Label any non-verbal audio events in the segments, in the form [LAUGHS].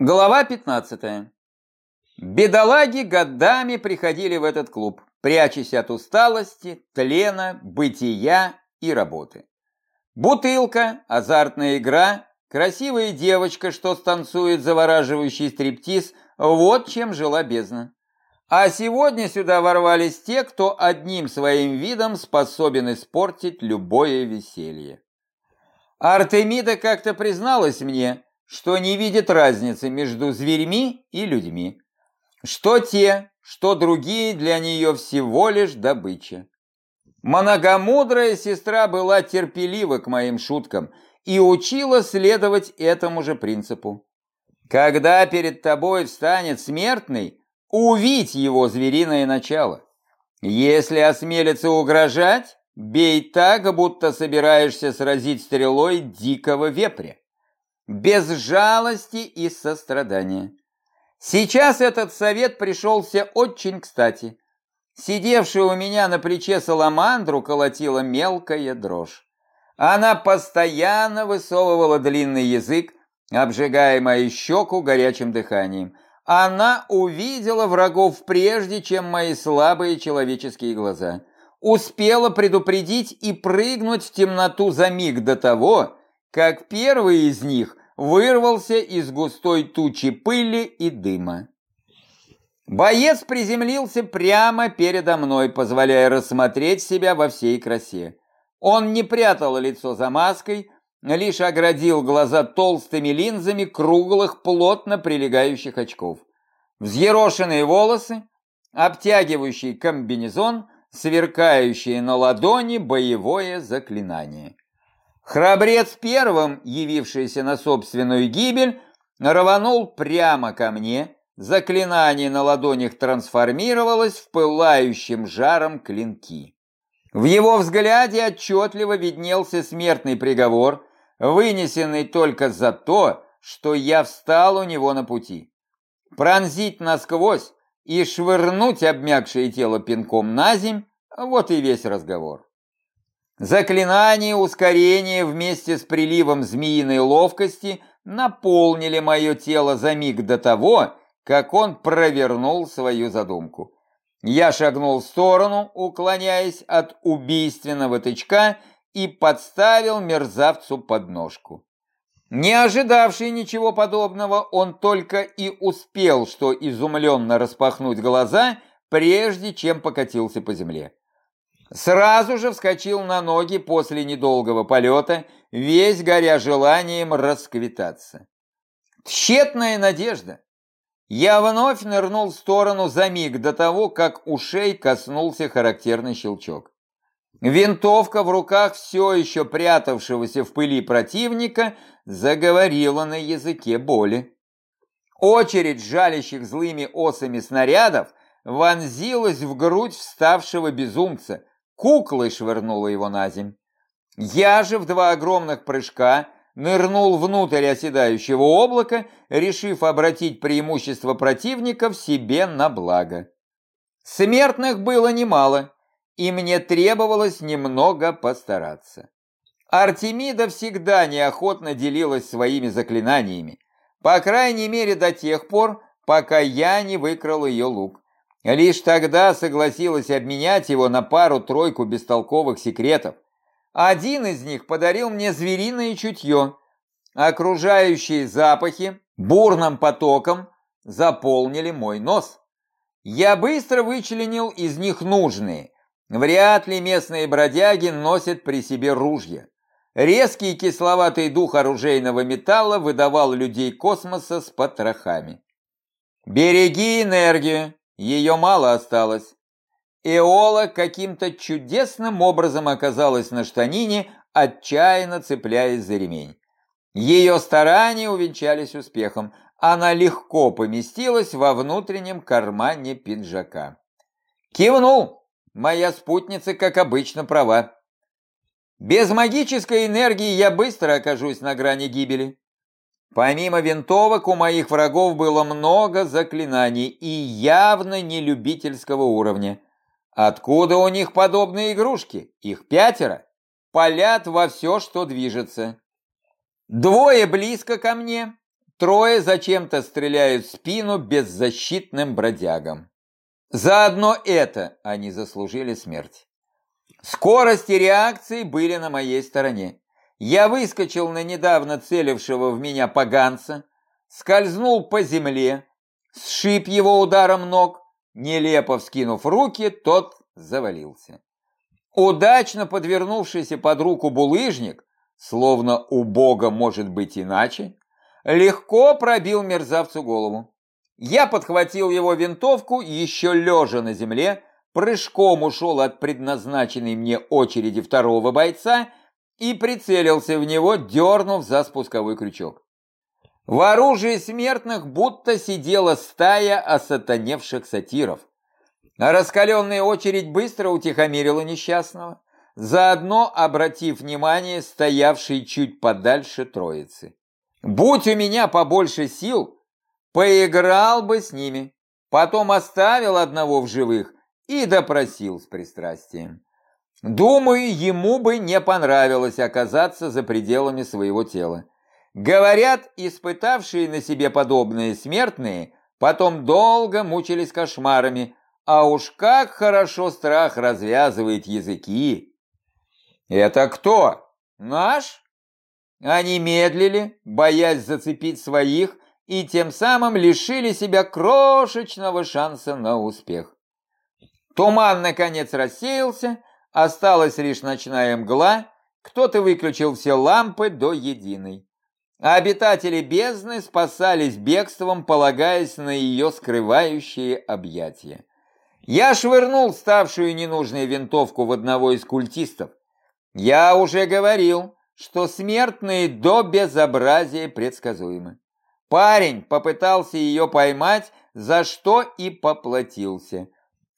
Глава 15. Бедолаги годами приходили в этот клуб, прячась от усталости, тлена, бытия и работы. Бутылка, азартная игра, красивая девочка, что станцует завораживающий стриптиз – вот чем жила бездна. А сегодня сюда ворвались те, кто одним своим видом способен испортить любое веселье. Артемида как-то призналась мне, что не видит разницы между зверьми и людьми. Что те, что другие для нее всего лишь добыча. Многомудрая сестра была терпелива к моим шуткам и учила следовать этому же принципу. Когда перед тобой встанет смертный, увидь его звериное начало. Если осмелится угрожать, бей так, будто собираешься сразить стрелой дикого вепря. Без жалости и сострадания. Сейчас этот совет пришелся очень кстати. Сидевшая у меня на плече саламандру колотила мелкая дрожь. Она постоянно высовывала длинный язык, обжигая мою щеку горячим дыханием. Она увидела врагов прежде, чем мои слабые человеческие глаза. Успела предупредить и прыгнуть в темноту за миг до того, как первый из них вырвался из густой тучи пыли и дыма. Боец приземлился прямо передо мной, позволяя рассмотреть себя во всей красе. Он не прятал лицо за маской, лишь оградил глаза толстыми линзами круглых, плотно прилегающих очков. Взъерошенные волосы, обтягивающий комбинезон, сверкающее на ладони боевое заклинание. Храбрец первым, явившийся на собственную гибель, рванул прямо ко мне, заклинание на ладонях трансформировалось в пылающим жаром клинки. В его взгляде отчетливо виднелся смертный приговор, вынесенный только за то, что я встал у него на пути. Пронзить насквозь и швырнуть обмякшее тело пинком на земь – вот и весь разговор. Заклинание ускорения вместе с приливом змеиной ловкости наполнили мое тело за миг до того, как он провернул свою задумку. Я шагнул в сторону, уклоняясь от убийственного тычка и подставил мерзавцу подножку. Не ожидавший ничего подобного, он только и успел, что изумленно распахнуть глаза, прежде чем покатился по земле. Сразу же вскочил на ноги после недолгого полета, весь горя желанием расквитаться. Тщетная надежда. Я вновь нырнул в сторону за миг до того, как ушей коснулся характерный щелчок. Винтовка в руках все еще прятавшегося в пыли противника заговорила на языке боли. Очередь жалящих злыми осами снарядов вонзилась в грудь вставшего безумца, куклой швырнула его на земь. Я же в два огромных прыжка нырнул внутрь оседающего облака, решив обратить преимущество противников себе на благо. Смертных было немало, и мне требовалось немного постараться. Артемида всегда неохотно делилась своими заклинаниями, по крайней мере до тех пор, пока я не выкрал ее лук. Лишь тогда согласилась обменять его на пару-тройку бестолковых секретов. Один из них подарил мне звериное чутье. Окружающие запахи бурным потоком заполнили мой нос. Я быстро вычленил из них нужные. Вряд ли местные бродяги носят при себе ружья. Резкий кисловатый дух оружейного металла выдавал людей космоса с потрохами. «Береги энергию!» Ее мало осталось. Эола каким-то чудесным образом оказалась на штанине, отчаянно цепляясь за ремень. Ее старания увенчались успехом. Она легко поместилась во внутреннем кармане пиджака. Кивнул. Моя спутница, как обычно, права. Без магической энергии я быстро окажусь на грани гибели. Помимо винтовок у моих врагов было много заклинаний и явно не любительского уровня. Откуда у них подобные игрушки? Их пятеро. Палят во все, что движется. Двое близко ко мне, трое зачем-то стреляют в спину беззащитным бродягам. Заодно это они заслужили смерть. Скорость и реакции были на моей стороне. Я выскочил на недавно целившего в меня поганца, скользнул по земле, сшиб его ударом ног, нелепо вскинув руки, тот завалился. Удачно подвернувшийся под руку булыжник, словно у бога может быть иначе, легко пробил мерзавцу голову. Я подхватил его винтовку, еще лежа на земле, прыжком ушел от предназначенной мне очереди второго бойца и прицелился в него, дернув за спусковой крючок. В оружии смертных будто сидела стая осатаневших сатиров. Раскаленная очередь быстро утихомирила несчастного, заодно обратив внимание стоявшей чуть подальше троицы. Будь у меня побольше сил, поиграл бы с ними, потом оставил одного в живых и допросил с пристрастием. Думаю, ему бы не понравилось оказаться за пределами своего тела. Говорят, испытавшие на себе подобные смертные, потом долго мучились кошмарами, а уж как хорошо страх развязывает языки. Это кто? Наш? Они медлили, боясь зацепить своих, и тем самым лишили себя крошечного шанса на успех. Туман, наконец, рассеялся, осталась лишь ночная мгла, кто-то выключил все лампы до единой. А обитатели бездны спасались бегством, полагаясь на ее скрывающие объятия. Я швырнул ставшую ненужной винтовку в одного из культистов. Я уже говорил, что смертные до безобразия предсказуемы. Парень попытался ее поймать, за что и поплатился.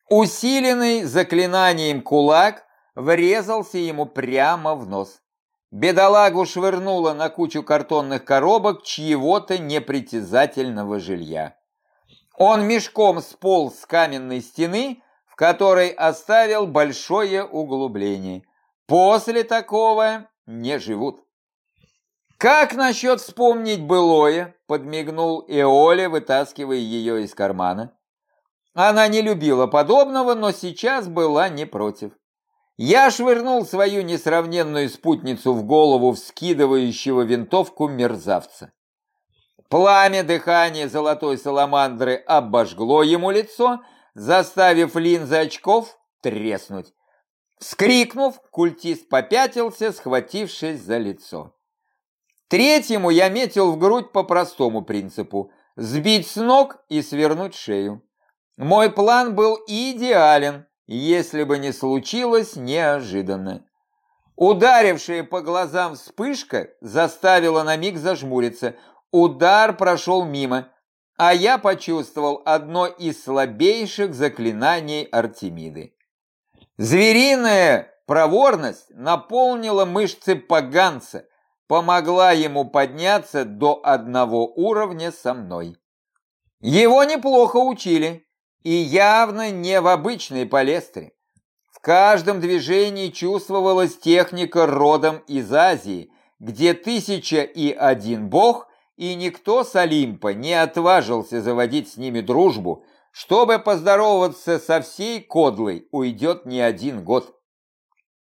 Усиленный заклинанием кулак врезался ему прямо в нос. Бедолагу швырнуло на кучу картонных коробок чьего-то непритязательного жилья. Он мешком сполз с каменной стены, в которой оставил большое углубление. После такого не живут. «Как насчет вспомнить былое?» – подмигнул Эоля, вытаскивая ее из кармана. Она не любила подобного, но сейчас была не против. Я швырнул свою несравненную спутницу в голову вскидывающего винтовку мерзавца. Пламя дыхания золотой саламандры обожгло ему лицо, заставив линзы очков треснуть. Скрикнув, культист попятился, схватившись за лицо. Третьему я метил в грудь по простому принципу – сбить с ног и свернуть шею. Мой план был идеален, если бы не случилось неожиданно. Ударившая по глазам вспышка заставила на миг зажмуриться. Удар прошел мимо, а я почувствовал одно из слабейших заклинаний Артемиды. Звериная проворность наполнила мышцы поганца, помогла ему подняться до одного уровня со мной. Его неплохо учили, и явно не в обычной палестре. В каждом движении чувствовалась техника родом из Азии, где тысяча и один бог, и никто с Олимпа не отважился заводить с ними дружбу – чтобы поздороваться со всей кодлой, уйдет не один год.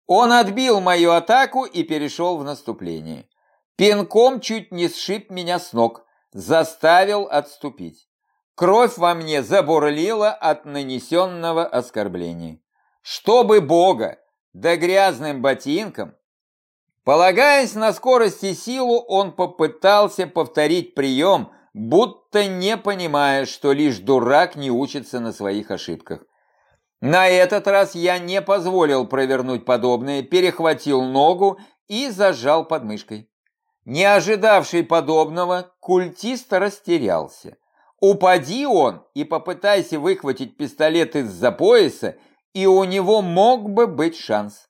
Он отбил мою атаку и перешел в наступление. Пинком чуть не сшиб меня с ног, заставил отступить. Кровь во мне забурлила от нанесенного оскорбления. Чтобы Бога, да грязным ботинком, полагаясь на скорость и силу, он попытался повторить прием – будто не понимая, что лишь дурак не учится на своих ошибках. На этот раз я не позволил провернуть подобное, перехватил ногу и зажал подмышкой. Не ожидавший подобного, культист растерялся. Упади он и попытайся выхватить пистолет из-за пояса, и у него мог бы быть шанс.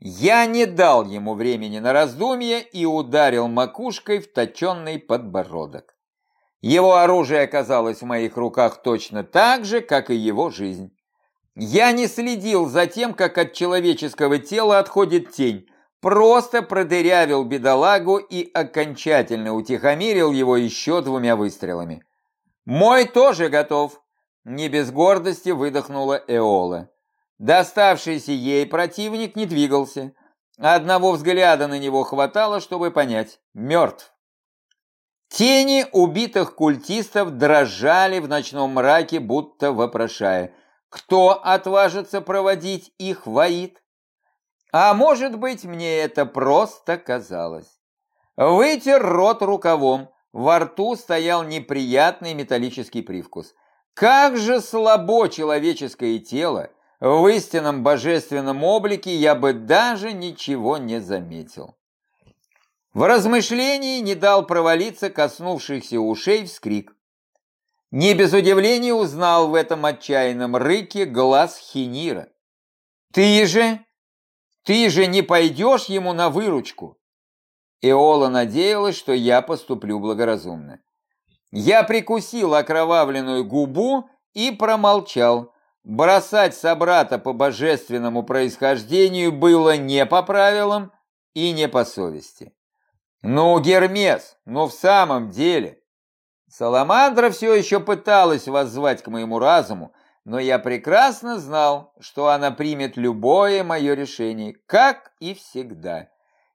Я не дал ему времени на раздумье и ударил макушкой в точенный подбородок. Его оружие оказалось в моих руках точно так же, как и его жизнь. Я не следил за тем, как от человеческого тела отходит тень, просто продырявил бедолагу и окончательно утихомирил его еще двумя выстрелами. «Мой тоже готов!» – не без гордости выдохнула Эола. Доставшийся ей противник не двигался. Одного взгляда на него хватало, чтобы понять – мертв. Тени убитых культистов дрожали в ночном мраке, будто вопрошая, кто отважится проводить их воит. А может быть, мне это просто казалось. Вытер рот рукавом, во рту стоял неприятный металлический привкус. Как же слабо человеческое тело, в истинном божественном облике я бы даже ничего не заметил. В размышлении не дал провалиться коснувшихся ушей вскрик. Не без удивления узнал в этом отчаянном рыке глаз Хинира. «Ты же, ты же не пойдешь ему на выручку!» Эола надеялась, что я поступлю благоразумно. Я прикусил окровавленную губу и промолчал. Бросать собрата по божественному происхождению было не по правилам и не по совести. Ну, Гермес, ну в самом деле. Саламандра все еще пыталась воззвать к моему разуму, но я прекрасно знал, что она примет любое мое решение, как и всегда.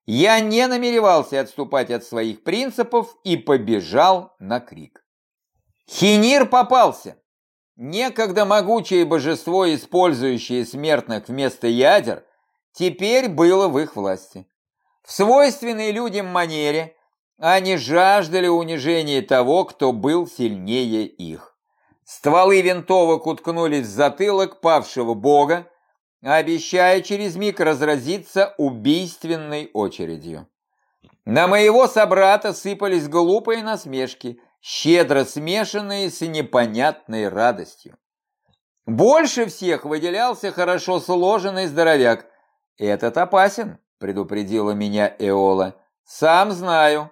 Я не намеревался отступать от своих принципов и побежал на крик. Хинир попался. Некогда могучее божество, использующее смертных вместо ядер, теперь было в их власти. В свойственной людям манере они жаждали унижения того, кто был сильнее их. Стволы винтовок уткнулись в затылок павшего бога, обещая через миг разразиться убийственной очередью. На моего собрата сыпались глупые насмешки, щедро смешанные с непонятной радостью. Больше всех выделялся хорошо сложенный здоровяк. Этот опасен предупредила меня Эола. Сам знаю.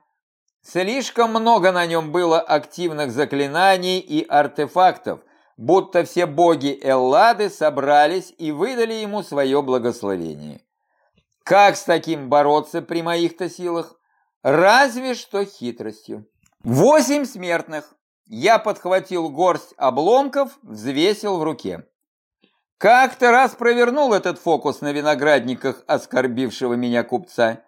Слишком много на нем было активных заклинаний и артефактов, будто все боги Эллады собрались и выдали ему свое благословение. Как с таким бороться при моих-то силах? Разве что хитростью. Восемь смертных. Я подхватил горсть обломков, взвесил в руке. Как-то раз провернул этот фокус на виноградниках оскорбившего меня купца.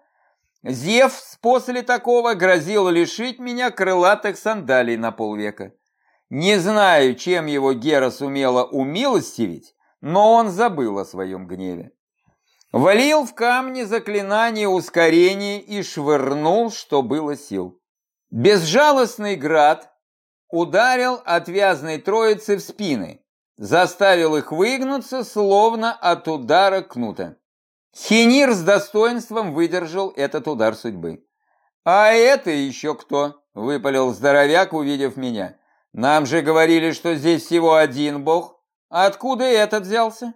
Зевс после такого грозил лишить меня крылатых сандалий на полвека. Не знаю, чем его Гера сумела умилостивить, но он забыл о своем гневе. Валил в камни заклинание ускорения и швырнул, что было сил. Безжалостный град ударил отвязной троицы в спины, заставил их выгнуться, словно от удара кнута. Хинир с достоинством выдержал этот удар судьбы. «А это еще кто?» – выпалил здоровяк, увидев меня. «Нам же говорили, что здесь всего один бог. Откуда этот взялся?»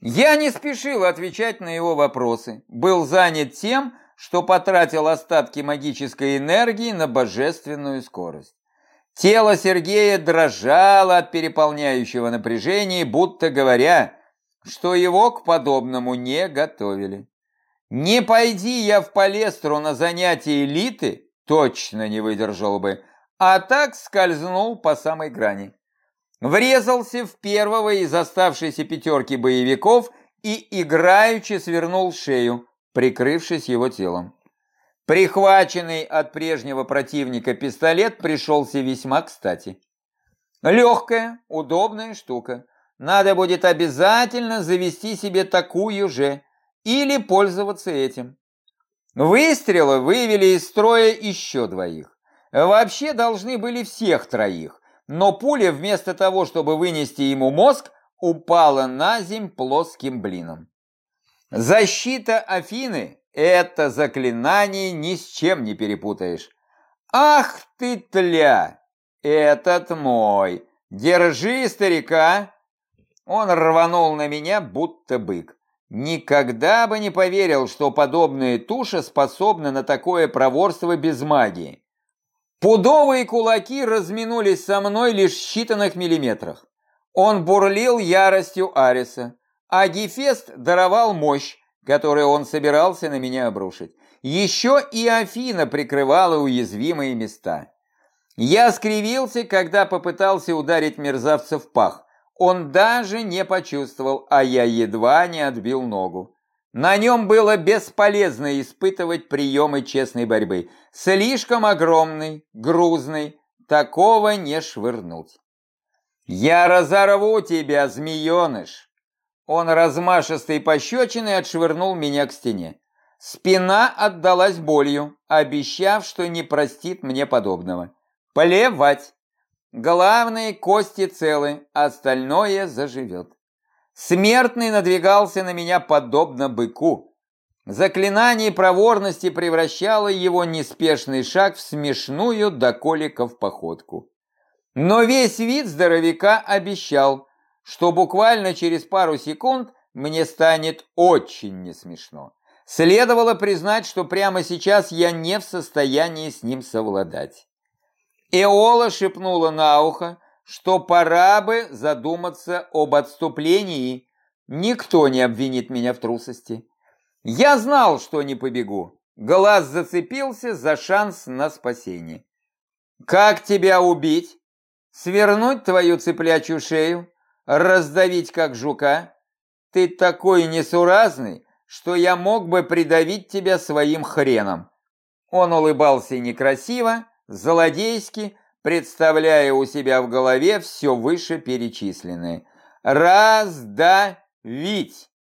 Я не спешил отвечать на его вопросы. Был занят тем, что потратил остатки магической энергии на божественную скорость. Тело Сергея дрожало от переполняющего напряжения, будто говоря, что его к подобному не готовили. Не пойди я в палестру на занятия элиты, точно не выдержал бы, а так скользнул по самой грани. Врезался в первого из оставшейся пятерки боевиков и играючи свернул шею, прикрывшись его телом. Прихваченный от прежнего противника пистолет пришелся весьма кстати. Легкая, удобная штука. Надо будет обязательно завести себе такую же или пользоваться этим. Выстрелы вывели из строя еще двоих. Вообще должны были всех троих, но пуля вместо того, чтобы вынести ему мозг, упала на земь плоским блином. Защита Афины это заклинание ни с чем не перепутаешь. Ах ты тля! Этот мой! Держи, старика! Он рванул на меня, будто бык. Никогда бы не поверил, что подобная туша способна на такое проворство без магии. Пудовые кулаки разминулись со мной лишь в считанных миллиметрах. Он бурлил яростью Ариса, а Гефест даровал мощь, которое он собирался на меня обрушить. Еще и Афина прикрывала уязвимые места. Я скривился, когда попытался ударить мерзавца в пах. Он даже не почувствовал, а я едва не отбил ногу. На нем было бесполезно испытывать приемы честной борьбы. Слишком огромный, грузный, такого не швырнуть. «Я разорву тебя, змееныш!» Он размашистой пощечиной отшвырнул меня к стене. Спина отдалась болью, обещав, что не простит мне подобного. Плевать. Главные кости целы, остальное заживет. Смертный надвигался на меня подобно быку. Заклинание проворности превращало его неспешный шаг в смешную до коликов походку. Но весь вид здоровяка обещал, что буквально через пару секунд мне станет очень не смешно. Следовало признать, что прямо сейчас я не в состоянии с ним совладать. Эола шепнула на ухо, что пора бы задуматься об отступлении. Никто не обвинит меня в трусости. Я знал, что не побегу. Глаз зацепился за шанс на спасение. Как тебя убить? Свернуть твою цыплячью шею? Раздавить как жука? Ты такой несуразный, что я мог бы придавить тебя своим хреном. Он улыбался некрасиво, злодейски, представляя у себя в голове все вышеперечисленное. «Раздавить!»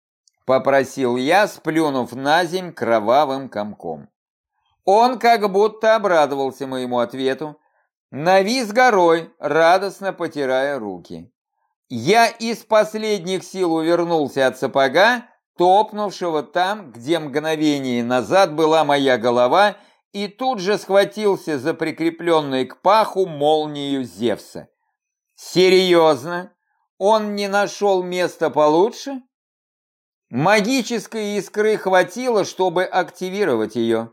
– попросил я, сплюнув на земь кровавым комком. Он как будто обрадовался моему ответу, навис горой, радостно потирая руки. Я из последних сил увернулся от сапога, топнувшего там, где мгновение назад была моя голова, и тут же схватился за прикрепленную к паху молнию Зевса. Серьезно? Он не нашел места получше? Магической искры хватило, чтобы активировать ее.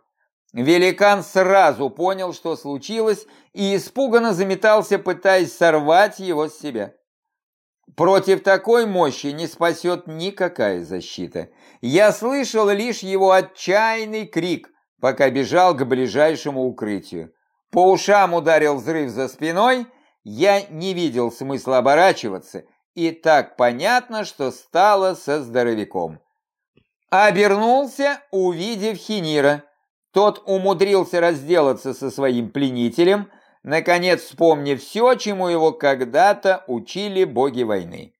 Великан сразу понял, что случилось, и испуганно заметался, пытаясь сорвать его с себя. Против такой мощи не спасет никакая защита. Я слышал лишь его отчаянный крик, пока бежал к ближайшему укрытию. По ушам ударил взрыв за спиной, я не видел смысла оборачиваться, и так понятно, что стало со здоровяком. Обернулся, увидев Хинира. Тот умудрился разделаться со своим пленителем, наконец вспомнив все, чему его когда-то учили боги войны.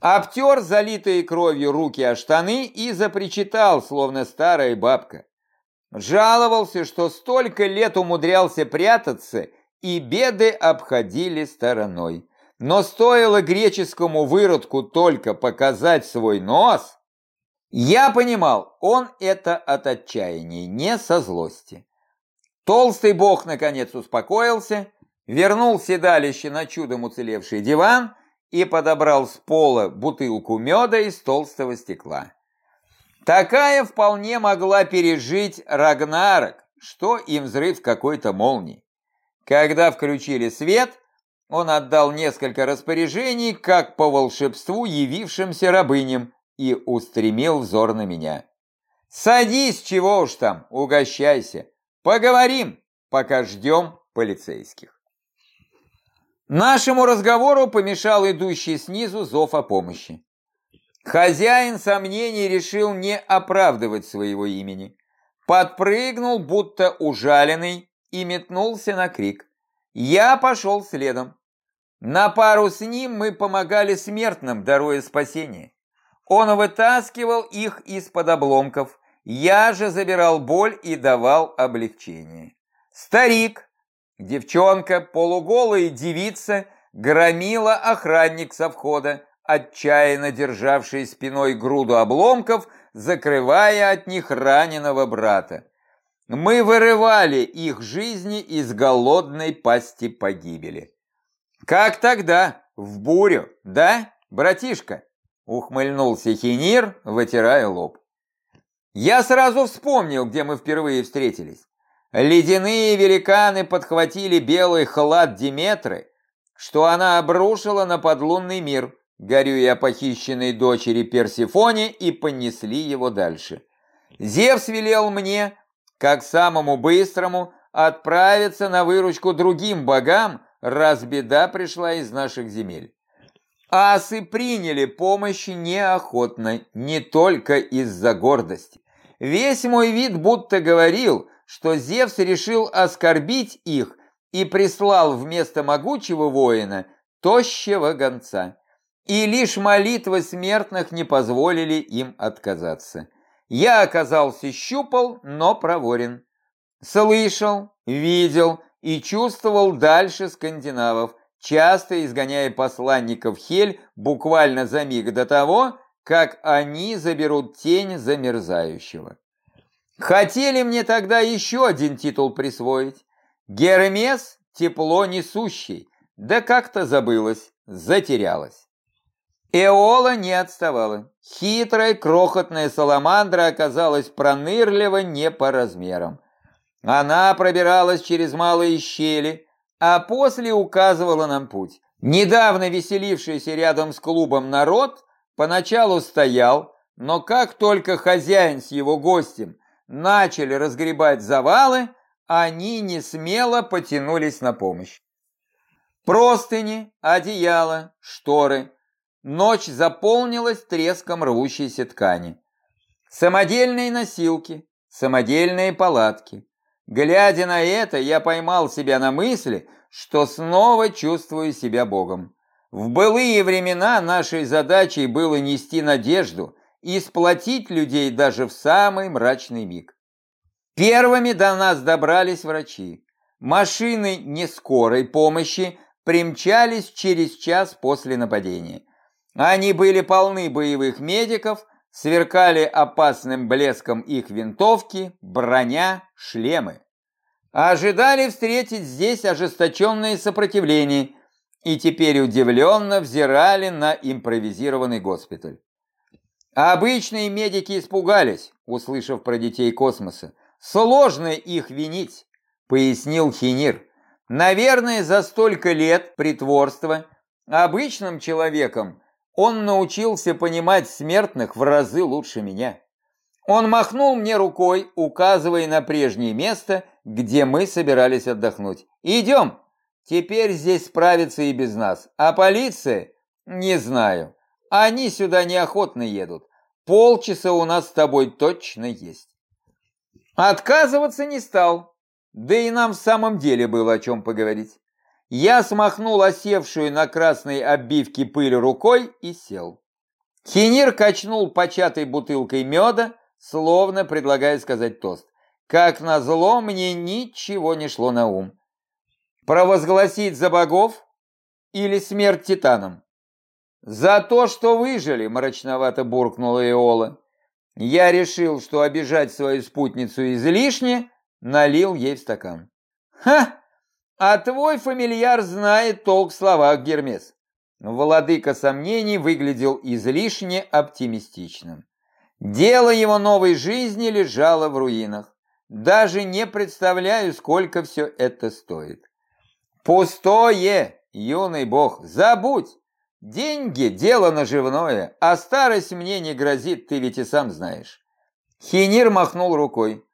Обтер залитые кровью руки о штаны и запричитал, словно старая бабка. Жаловался, что столько лет умудрялся прятаться, и беды обходили стороной. Но стоило греческому выродку только показать свой нос, я понимал, он это от отчаяния, не со злости. Толстый бог наконец успокоился, вернул седалище на чудом уцелевший диван и подобрал с пола бутылку меда из толстого стекла. Такая вполне могла пережить Рагнарок, что и взрыв какой-то молнии. Когда включили свет, он отдал несколько распоряжений, как по волшебству явившимся рабыням, и устремил взор на меня. «Садись, чего уж там, угощайся. Поговорим, пока ждем полицейских». Нашему разговору помешал идущий снизу зов о помощи. Хозяин сомнений решил не оправдывать своего имени. Подпрыгнул, будто ужаленный, и метнулся на крик. Я пошел следом. На пару с ним мы помогали смертным, даруя спасение. Он вытаскивал их из-под обломков, я же забирал боль и давал облегчение. Старик, девчонка, полуголая девица, громила охранник со входа, отчаянно державший спиной груду обломков, закрывая от них раненого брата. Мы вырывали их жизни из голодной пасти погибели. Как тогда, в бурю, да, братишка? Ухмыльнулся Хинир, вытирая лоб. Я сразу вспомнил, где мы впервые встретились. Ледяные великаны подхватили белый хлад Диметры, что она обрушила на подлунный мир, горюя о похищенной дочери Персифоне, и понесли его дальше. Зевс велел мне, как самому быстрому, отправиться на выручку другим богам, раз беда пришла из наших земель. Асы приняли помощь неохотно, не только из-за гордости. Весь мой вид будто говорил, что Зевс решил оскорбить их и прислал вместо могучего воина тощего гонца. И лишь молитвы смертных не позволили им отказаться. Я оказался щупал, но проворен. Слышал, видел и чувствовал дальше скандинавов, часто изгоняя посланников Хель буквально за миг до того, как они заберут тень замерзающего. Хотели мне тогда еще один титул присвоить. Гермес – тепло несущий, да как-то забылось, затерялось. Эола не отставала. Хитрая, крохотная саламандра оказалась пронырлива не по размерам. Она пробиралась через малые щели, а после указывала нам путь. Недавно веселившийся рядом с клубом народ поначалу стоял, но как только хозяин с его гостем начали разгребать завалы, они не смело потянулись на помощь. Простыни, одеяло, шторы. Ночь заполнилась треском рвущейся ткани. Самодельные носилки, самодельные палатки. Глядя на это, я поймал себя на мысли, что снова чувствую себя Богом. В былые времена нашей задачей было нести надежду и сплотить людей даже в самый мрачный миг. Первыми до нас добрались врачи. Машины нескорой помощи примчались через час после нападения. Они были полны боевых медиков, сверкали опасным блеском их винтовки, броня, шлемы. Ожидали встретить здесь ожесточенное сопротивление и теперь удивленно взирали на импровизированный госпиталь. Обычные медики испугались, услышав про детей космоса. Сложно их винить, пояснил Хинир. Наверное, за столько лет притворства обычным человеком он научился понимать смертных в разы лучше меня. Он махнул мне рукой, указывая на прежнее место, где мы собирались отдохнуть. «Идем! Теперь здесь справится и без нас. А полиция? Не знаю. Они сюда неохотно едут. Полчаса у нас с тобой точно есть». Отказываться не стал. Да и нам в самом деле было о чем поговорить. Я смахнул осевшую на красной обивке пыль рукой и сел. Хинир качнул початой бутылкой меда, словно предлагая сказать тост. Как назло, мне ничего не шло на ум. Провозгласить за богов или смерть титанам? За то, что выжили, мрачновато буркнула Иола. Я решил, что обижать свою спутницу излишне, налил ей в стакан. Ха! А твой фамильяр знает толк в словах, Гермес. Владыка сомнений выглядел излишне оптимистичным. Дело его новой жизни лежало в руинах. Даже не представляю, сколько все это стоит. Пустое, юный бог, забудь. Деньги – дело наживное, а старость мне не грозит, ты ведь и сам знаешь. Хинир махнул рукой.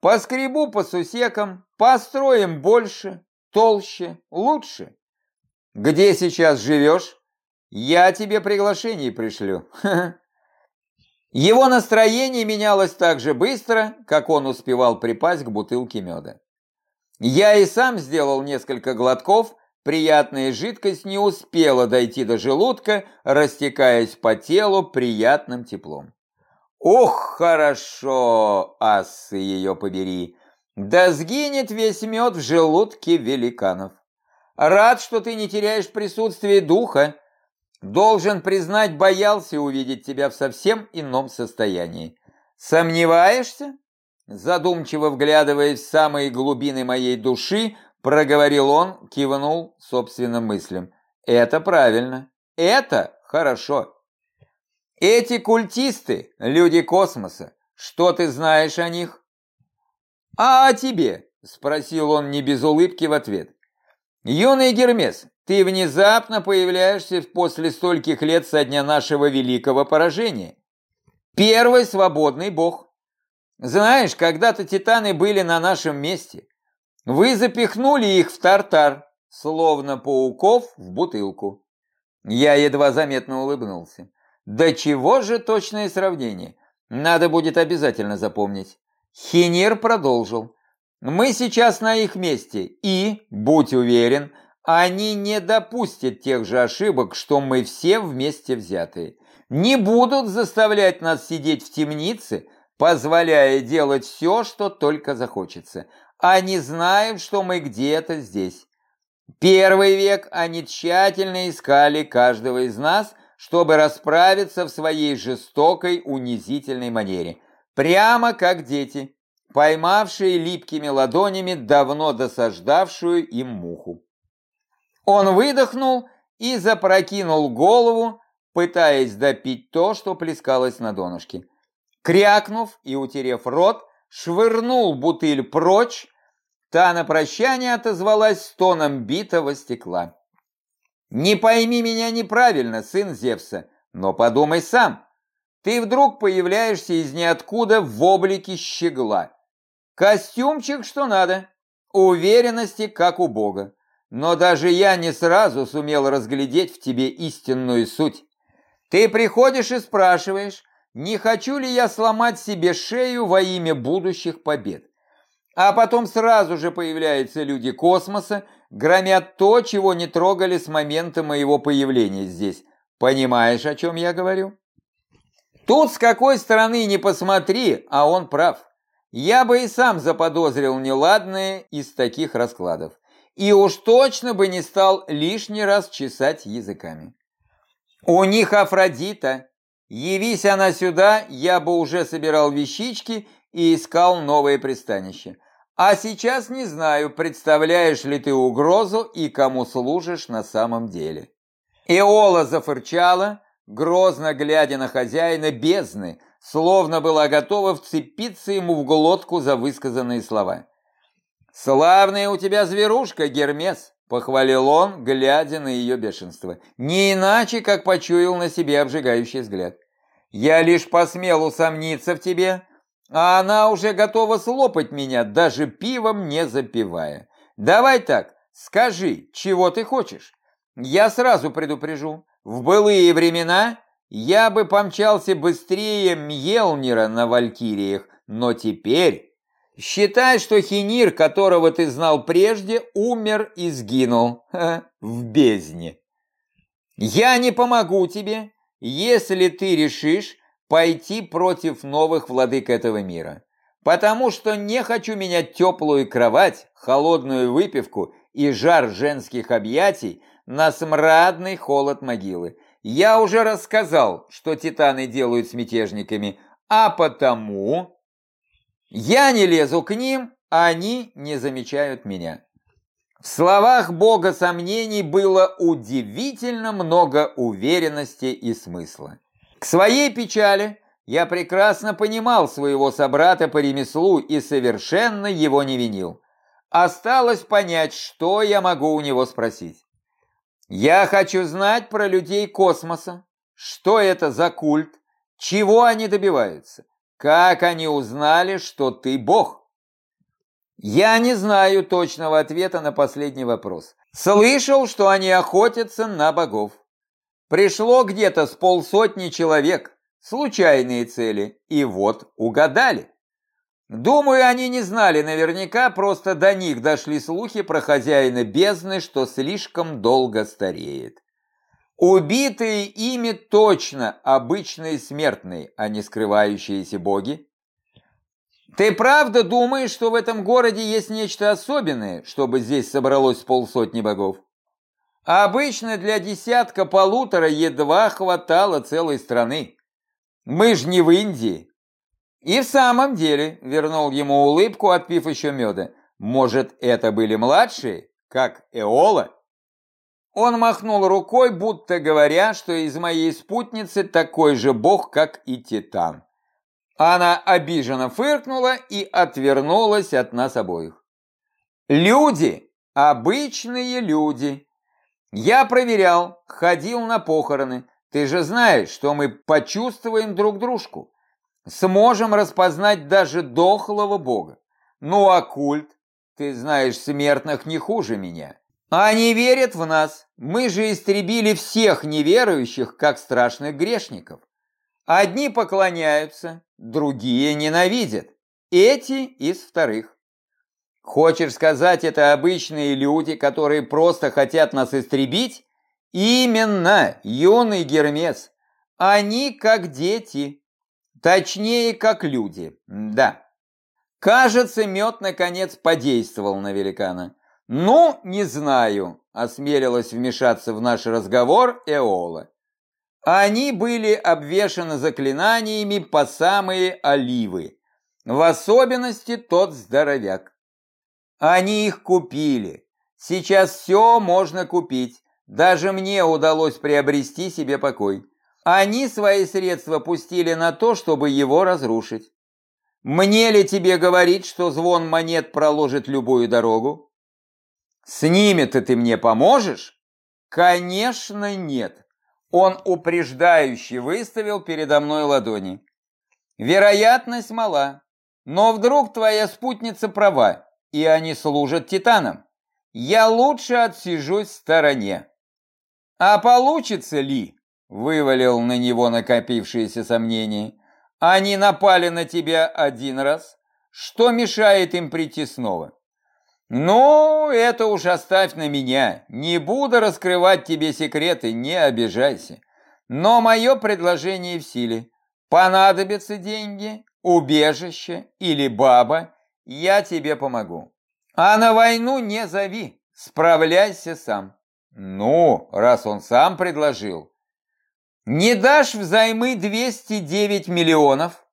Поскребу по сусекам, построим больше, толще, лучше. Где сейчас живешь? Я тебе приглашение пришлю. [LAUGHS] Его настроение менялось так же быстро, как он успевал припасть к бутылке меда. Я и сам сделал несколько глотков, приятная жидкость не успела дойти до желудка, растекаясь по телу приятным теплом. Ух, хорошо, асы ее побери! Да сгинет весь мед в желудке великанов. Рад, что ты не теряешь присутствие духа. Должен признать, боялся увидеть тебя в совсем ином состоянии. Сомневаешься? Задумчиво вглядываясь в самые глубины моей души, проговорил он, кивнул собственным мыслям. Это правильно. Это хорошо. Эти культисты – люди космоса. Что ты знаешь о них? «А тебе?» – спросил он не без улыбки в ответ. Юный Гермес, ты внезапно появляешься после стольких лет со дня нашего великого поражения. Первый свободный бог. Знаешь, когда-то титаны были на нашем месте. Вы запихнули их в тартар, словно пауков в бутылку. Я едва заметно улыбнулся. Да чего же точное сравнение? Надо будет обязательно запомнить. Хинер продолжил. Мы сейчас на их месте, и, будь уверен, они не допустят тех же ошибок, что мы все вместе взятые. Не будут заставлять нас сидеть в темнице, позволяя делать все, что только захочется. Они знают, что мы где-то здесь. Первый век они тщательно искали каждого из нас, чтобы расправиться в своей жестокой, унизительной манере. Прямо как дети поймавшие липкими ладонями давно досаждавшую им муху. Он выдохнул и запрокинул голову, пытаясь допить то, что плескалось на донышке. Крякнув и утерев рот, швырнул бутыль прочь, та на прощание отозвалась стоном битого стекла. «Не пойми меня неправильно, сын Зевса, но подумай сам. Ты вдруг появляешься из ниоткуда в облике щегла. Костюмчик что надо, уверенности как у Бога. Но даже я не сразу сумел разглядеть в тебе истинную суть. Ты приходишь и спрашиваешь, не хочу ли я сломать себе шею во имя будущих побед. А потом сразу же появляются люди космоса, громят то, чего не трогали с момента моего появления здесь. Понимаешь, о чем я говорю? Тут с какой стороны не посмотри, а он прав. Я бы и сам заподозрил неладное из таких раскладов. И уж точно бы не стал лишний раз чесать языками. У них Афродита. Явись она сюда, я бы уже собирал вещички и искал новое пристанище. А сейчас не знаю, представляешь ли ты угрозу и кому служишь на самом деле. Эола зафырчала, грозно глядя на хозяина бездны, словно была готова вцепиться ему в глотку за высказанные слова. «Славная у тебя зверушка, Гермес!» — похвалил он, глядя на ее бешенство. Не иначе, как почуял на себе обжигающий взгляд. «Я лишь посмел усомниться в тебе, а она уже готова слопать меня, даже пивом не запивая. Давай так, скажи, чего ты хочешь? Я сразу предупрежу, в былые времена я бы помчался быстрее Мьелнира на Валькириях, но теперь... Считай, что Хинир, которого ты знал прежде, умер и сгинул Ха, в бездне. Я не помогу тебе, если ты решишь пойти против новых владык этого мира, потому что не хочу менять теплую кровать, холодную выпивку и жар женских объятий на смрадный холод могилы. Я уже рассказал, что титаны делают с мятежниками, а потому я не лезу к ним, а они не замечают меня. В словах Бога сомнений было удивительно много уверенности и смысла. К своей печали я прекрасно понимал своего собрата по ремеслу и совершенно его не винил. Осталось понять, что я могу у него спросить. Я хочу знать про людей космоса. Что это за культ? Чего они добиваются? Как они узнали, что ты бог? Я не знаю точного ответа на последний вопрос. Слышал, что они охотятся на богов. Пришло где-то с полсотни человек, случайные цели, и вот угадали. Думаю, они не знали наверняка, просто до них дошли слухи про хозяина бездны, что слишком долго стареет. Убитые ими точно обычные смертные, а не скрывающиеся боги. Ты правда думаешь, что в этом городе есть нечто особенное, чтобы здесь собралось полсотни богов? Обычно для десятка-полутора едва хватало целой страны. Мы ж не в Индии, и в самом деле вернул ему улыбку, отпив еще меда. Может, это были младшие, как Эола? Он махнул рукой, будто говоря, что из моей спутницы такой же бог, как и Титан. Она обиженно фыркнула и отвернулась от нас обоих. Люди обычные люди. Я проверял, ходил на похороны. Ты же знаешь, что мы почувствуем друг дружку. Сможем распознать даже дохлого бога. Ну а культ, ты знаешь, смертных не хуже меня. Они верят в нас. Мы же истребили всех неверующих, как страшных грешников. Одни поклоняются, другие ненавидят. Эти из вторых. Хочешь сказать, это обычные люди, которые просто хотят нас истребить? Именно, юный Гермес. Они как дети. Точнее, как люди. Да. Кажется, мед наконец подействовал на великана. «Ну, не знаю», – осмелилась вмешаться в наш разговор Эола. Они были обвешаны заклинаниями по самые оливы, в особенности тот здоровяк. Они их купили. Сейчас все можно купить. Даже мне удалось приобрести себе покой. Они свои средства пустили на то, чтобы его разрушить. Мне ли тебе говорить, что звон монет проложит любую дорогу? С ними-то ты мне поможешь? Конечно, нет. Он упреждающе выставил передо мной ладони. Вероятность мала, но вдруг твоя спутница права, и они служат титанам. Я лучше отсижусь в стороне. А получится ли? Вывалил на него накопившиеся сомнения. Они напали на тебя один раз. Что мешает им прийти снова? «Ну, это уж оставь на меня. Не буду раскрывать тебе секреты, не обижайся. Но мое предложение в силе. Понадобятся деньги, убежище или баба, я тебе помогу. А на войну не зови, справляйся сам». «Ну, раз он сам предложил». «Не дашь взаймы 209 миллионов?»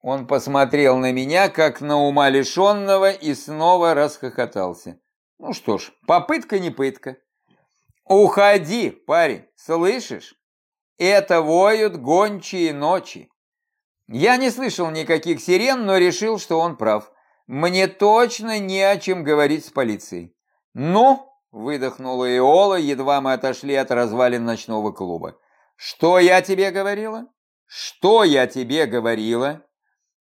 Он посмотрел на меня, как на ума лишенного, и снова расхохотался. Ну что ж, попытка не пытка. Уходи, парень, слышишь? Это воют гончие ночи. Я не слышал никаких сирен, но решил, что он прав. Мне точно не о чем говорить с полицией. Ну, выдохнула Иола, едва мы отошли от развалин ночного клуба. Что я тебе говорила? Что я тебе говорила?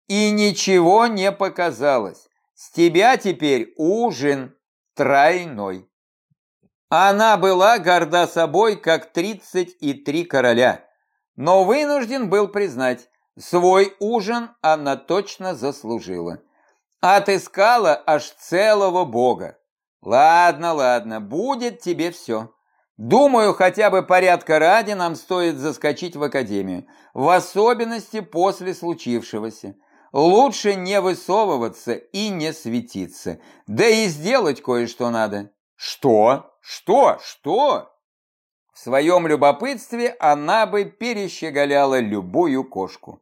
И ничего не показалось. С тебя теперь ужин тройной. Она была горда собой, как тридцать и три короля, но вынужден был признать, свой ужин она точно заслужила. Отыскала аж целого бога. Ладно, ладно, будет тебе все. Думаю, хотя бы порядка ради нам стоит заскочить в академию, в особенности после случившегося. Лучше не высовываться и не светиться. Да и сделать кое-что надо. Что? Что? Что? В своем любопытстве она бы перещеголяла любую кошку.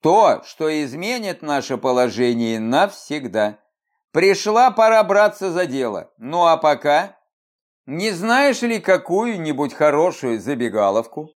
То, что изменит наше положение навсегда. Пришла пора браться за дело. Ну а пока... Не знаешь ли какую-нибудь хорошую забегаловку?